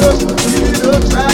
just need a time.